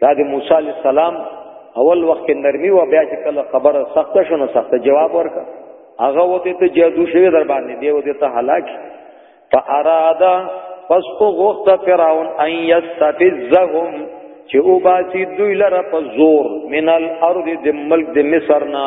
دا د موسی علی السلام اول وخت نرمي و بیا چې کله خبره سخته شونه سخته جواب ورکا هغه وته ته جادو شوی در باندې دی وته ته هلاک فارادا پس او غوخت فرعون ان یستفزهم چې او باسی دوی لره په زور من الارض د ملک د مصر نه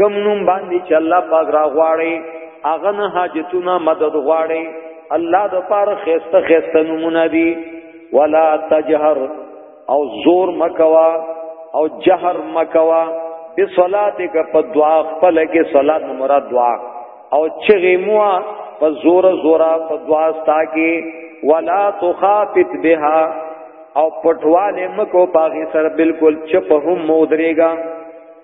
کم نوم باندې چې الله پاک را غواړي هغه نه حاجتونه مدد غواړي الله د پاره خيسته خيسته نمونه دي ولا تجهر او زور مکوا او جهر مکوا بصلاتک په دعا خپل کې صلات مراد دعا او چغې موا په زور زورا په دعا ستا کې ولا تخافت بها او پټواله مکو پاغي سره بالکل چپ هم مودريګا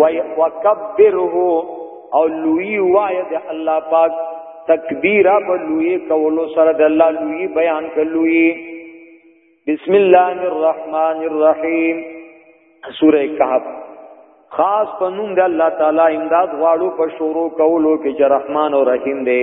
وای وکبره او لوی وای د الله پاک تکبیرا په لوی کولو سره د الله لوی بیان کلوی بسم الله الرحمن الرحیم سوره کهف خاص په نوم د الله تعالی امداد غواړو په شروع کولو کې چې رحمان او رحیم دی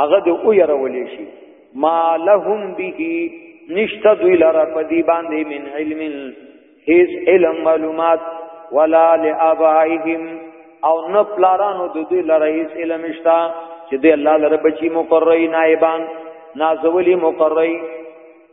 هغه د او يرولې شي ما لهم به نشته دوی لره په دی باندې من علم هیڅ علم معلومات ولا لآبائهم او نه پلارانو د دوی لره هیڅ علم نشته چې دی الله لره بچي مقرری نائبان نازولی مقرری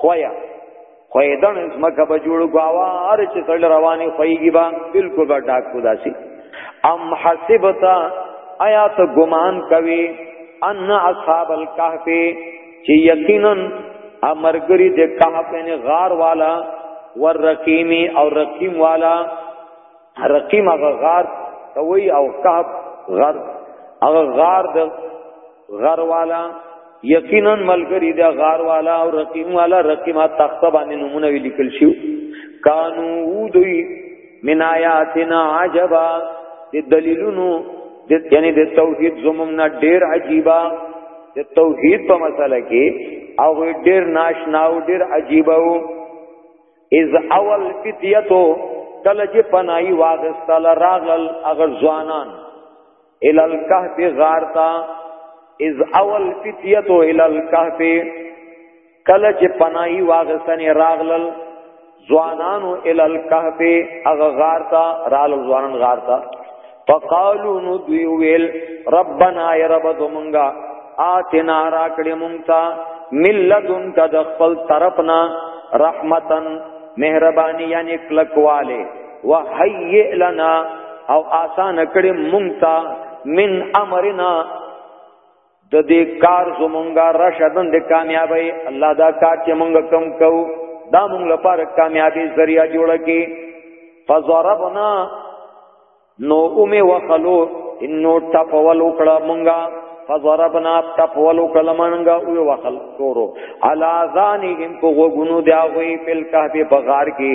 خویا خوې دن زمکه به جوړ غوار چې تل رواني خوېږي با بالکل به ډاک کو داسي ام حسبتا آیا ته ګمان کوي ان اصحاب الكهف چې یقینا امرګری د کهف نه غار والا ور رقیمی او رقیم والا رقیم هغه غار کوي او کهف غار هغه غار د غر والا یقینا ملګری دا غار والا او رقیم والا رقیمه تخت باندې نمونه وی لیکل شو کانو دوی من آیاتنا عجبا د دلیلونو د یعنی د توحید زمونږ نه ډیر عجیبا د توحید په مسله کې او ډیر ناشنا او ډیر عجیبا وو از اول فتیتو کله چې پنای واغستل راغل اگر ځوانان ال الکهف غار تا از اول فتیتو ال الکهف کله چې پناهي واغستنې راغلل ځوانانو ال الکهف هغه غار تا رال ځوانان غار تا فقالو نو دوی ویل ربنا یا رب دومنګا آتنا راکړې مونږ ته ملذن کا د خپل طرفنا رحمتن مهربانی یعنی کلکواله وهيئ لنا او آسان کړي مونږ ته من امرنا د دې کار زمونږه رشدن د کامیابی الله دا کار چې مونږ کم کو دا مونږ لپاره کامیابی ذریعہ جوړ کی فضربنا نو اومه وخلو انو ټپول وکړه مونږه فضربنا ټپول وکړه مونږه او وخل کورو علا ذانهم کو غونو دی هغه په کهبه بغار کې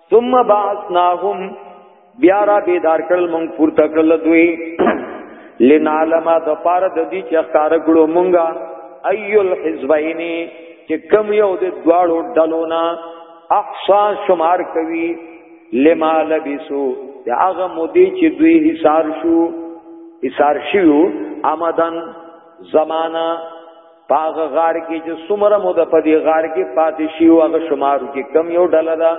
ثم بعثناهم بیا را بیدار کړل مونږ پورته کړل دوی لنعلم د پاره د دې چې ښکار کړو مونږه ایل حزبین چې کم یو د دواړو ډلو نه احصا شمار کوي لما لبسو دا هغه مودې چې دوی حصار شو حصار شیو آمدن زمانہ پاغه غار کې چې څومره مو د پدی غار کې پاتې شي او هغه شمار کې کم یو ډله ده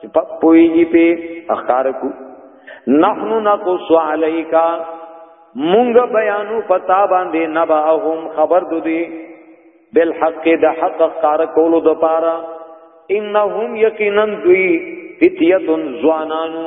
چې په پويږي په اخکار کو نحنو نقص علیکا مونږ بیانو پتا باندې نباهم خبر دودي بالحق د حق اخکار کولو د پاره انهم یقینا دوی فتیه زوانانو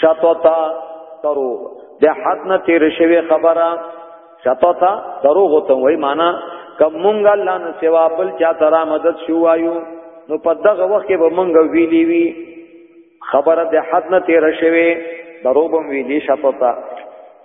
شططا درو د حد نه تیر شوی خبره شططا درو غته وای معنا کم مونږ الله نه سوا بل چا ترا مدد شو وایو نو په دغه وخت به مونږ ویلی وی خبره د حد نه تیر شوی درو بم ویلی شططا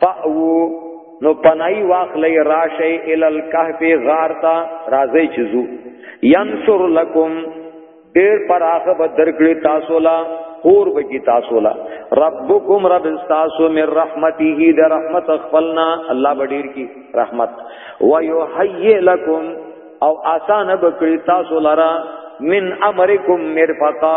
فاو نو پنای واخلی راشی ال الکهف غارتا رازی چزو ینصر لکم ډیر پراخه به درکړي تاسو لا خور به کی تاسو لا ربکم رب تاسو من رحمته د رحمت خپلنا الله بډیر کی رحمت و یحیی لکم او آسان به کړی تاسو لرا من امرکم مرفقا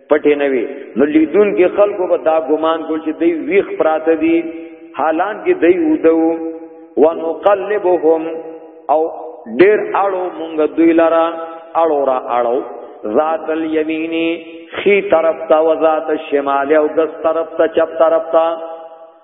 پټې نه وي نو لیدون کې خلکو به دا ګمان کول چې دوی ویخ پراته دي حالان کې دوی ودو ونقلبهم او ډېر اړو مونږ دوی لرا اړو را اړو ذات الیمینی خی طرف تا و ذات الشمال او دس طرف تا چپ طرف تا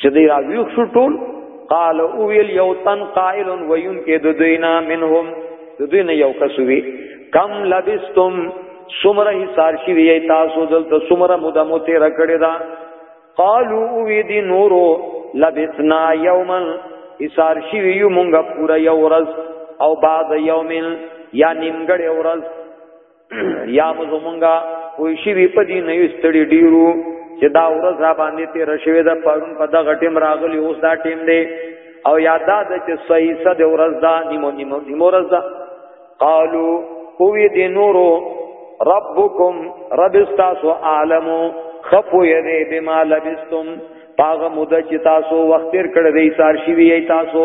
چې دی راویو شو ټول قال او ویل یو تن قائل وین کې د دوینا منهم د دوی نه یو کس وی کم لبستم سمره حصار شي وی تاسو دلته سمره موده مو تیر کړی دا قالو او وی دی نورو لبسنا یوما حصار شي وی مونږه پورا یو ورځ او بعد یومن یا نیمګړی ورځ یا مزمونګه وې شي وی په دې نه یستړي ډیرو چې دا ورځ را باندې تیر شوې ده پرون په دغه ټیم راغلی اوس دا ټیم دی او یادا د چې صحیح صد ورځ دا نیمو نیمو نیمو ورځ دا قالو اوی دی نورو ربکم رب استاسو عالمو خپو یری بما لبستم پاغه مده چې تاسو وخت تیر کړی دی سار شي وی تاسو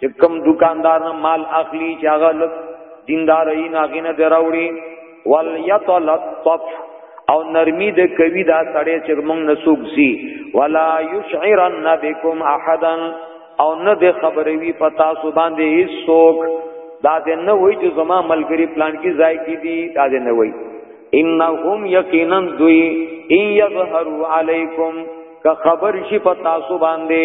چې کم دکاندار نه مال اخلي چې هغه لک دیندار یې نه غینه دراوړي وليتلطف او نرمی د کوي دا سړی چې موږ نسوک سي ولا يشعرن بكم احدا او نه د خبرې وی پتا سو باندې هیڅوک دا دې نه وای چې زما ملګری پلان کې ځای کې دي دا دې نه وای انهم یقینا دوی ان یظهروا علیکم که خبر شي پتا سو باندې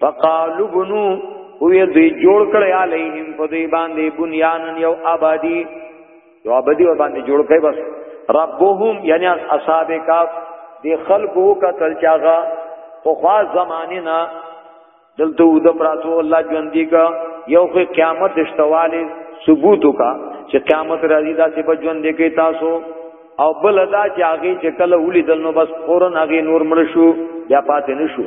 فقالو بنو وی دوی جوړ کړی علیهم په دوی باندې بنیان یو آبادی یو آبادی ور باندې جوړ کړي بس ربهم یعنی اصحاب کاف دی خلقو قتل چاغه خو خوا زمانه نه دلته ود پراتو الله ژوند دی کا یو خو قیامت اشتواله ثبوت کا چې قیامت راځي دا چې په ژوند کې تاسو او بل دا چې هغه چې کله ولیدل نو بس فورن هغه نور مړ شو بیا پاتې نشو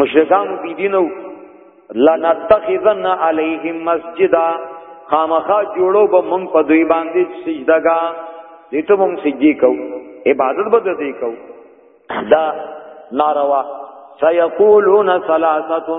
مشرکان بی دینو لا نتخذن علیهم مسجدا خامخا جوړو به مونږ په دوی باندې سجدهګا دې ته مونږ سجدي کو عبادت به دې کو دا ناروا سيقولون ثلاثه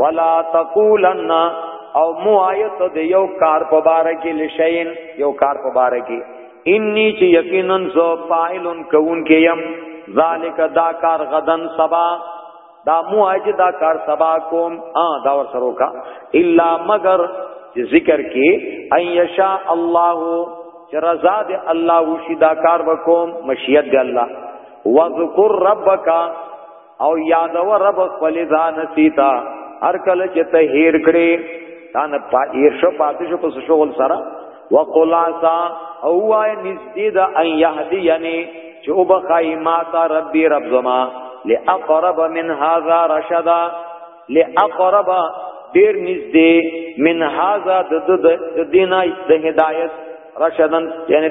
ولا تقولن او مو آیت د یو کار په بار کې لشین یو کار په بار کې انی چې یقینا زو فاعلن کون کې يم ذالک دا کار غدن سبا دا مو آیت دا کار سبا کوم ا دا ور سره کا الا مگر چې ذکر کې ان یشا الله چې رضا دې الله وشي دا کار وکوم مشیت دې الله وذکر ربک او یادو رب خپل ځان سیتا هر کله چې ته هیر کړې تا نه پاتې شو پاتې شو په شغل سره وقلاسا او وای نږدې دا ان یهدی یعنی چې او بخای ما تا ربي رب زما لاقرب من هذا رشدا لاقرب ډیر نږدې من هذا د د دینه د هدایت رشدن یعنی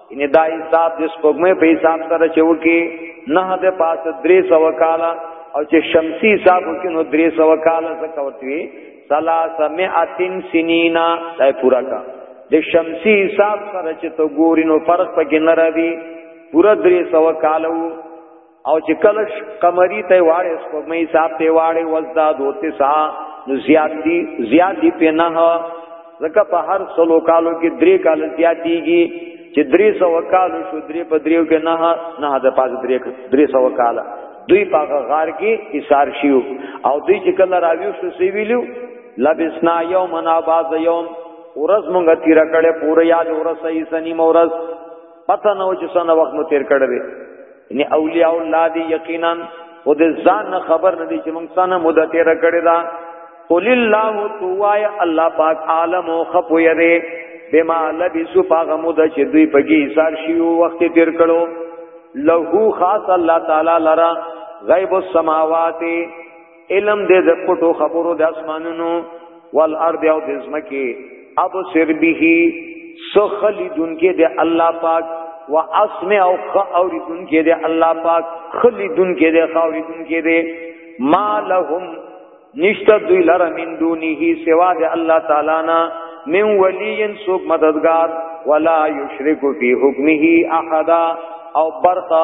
ان دا حساب د سپوږمۍ په حساب سره چوکي نه د پاس درې سو کاله او چې شمسی حساب وکړي نو درې سو کاله څخه ورتوي سلاسمئتن سنینا دا پورا کا د شمسی حساب سره چې تو ګوري نو فرق پکې نه راوي پورا درې سو کالو او چې کلش قمری ته واړې سپوږمۍ صاحب ته واړې وزدا دوته سا نو زیات دي زیات دي په نه ځکه په هر سلو کالو کې درې کال زیاتېږي چې درې سو کالو شو درې په دریو کې نه نه د پاز درې درې سو کال دوی په غار کې ایثار شیو او دوی چې کله راویو شو سی ویلو لبسنا یومنا بعض یوم ورځ مونږه تیر کړه پوره یاد ورځ صحیح سنی مورز پته نه و چې څنګه وخت مو تیر کړی دی یعنی اولیاء الله دی یقینا او د ځان خبر نه دی چې موږ څنګه مدته تیر کړی دا قل الله توای الله پاک عالم او خپو یری بما لبسو پاغه مدته چې دوی پګی ایثار شیو وخت تیر کړو له خاص الله تعالی لرا غیب السماوات علم دې د پټو خبرو د اسمانونو والارض او د زمکه ابو سر به سخلیدون کې د الله پاک و اسمع او خ اوریدون کې د الله پاک خلیدون کې د خاوریدون کې د ما لهم نشته دوی لره من دونه سوا د الله تعالی نه من ولین سوک مددگار ولا یشرک فی حکمه احدا او برخه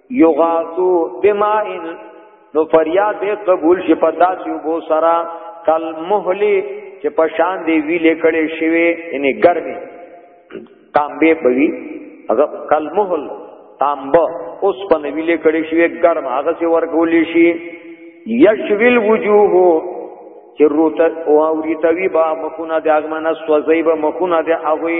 یغاثو بمائن نو فریاد به قبول شي په داسې وبو سرا کل مهلی چې په شان دی ویلې کړي شوی یعنی ګرمي تانبه بوي هغه کل مهل تانبه اوس په ویلې کړي شوی ګرم هغه سي ورکول شي یشویل وجوه چې روت او اوریتوی با مخونه د اغمنه سوځي به مخونه د اغوي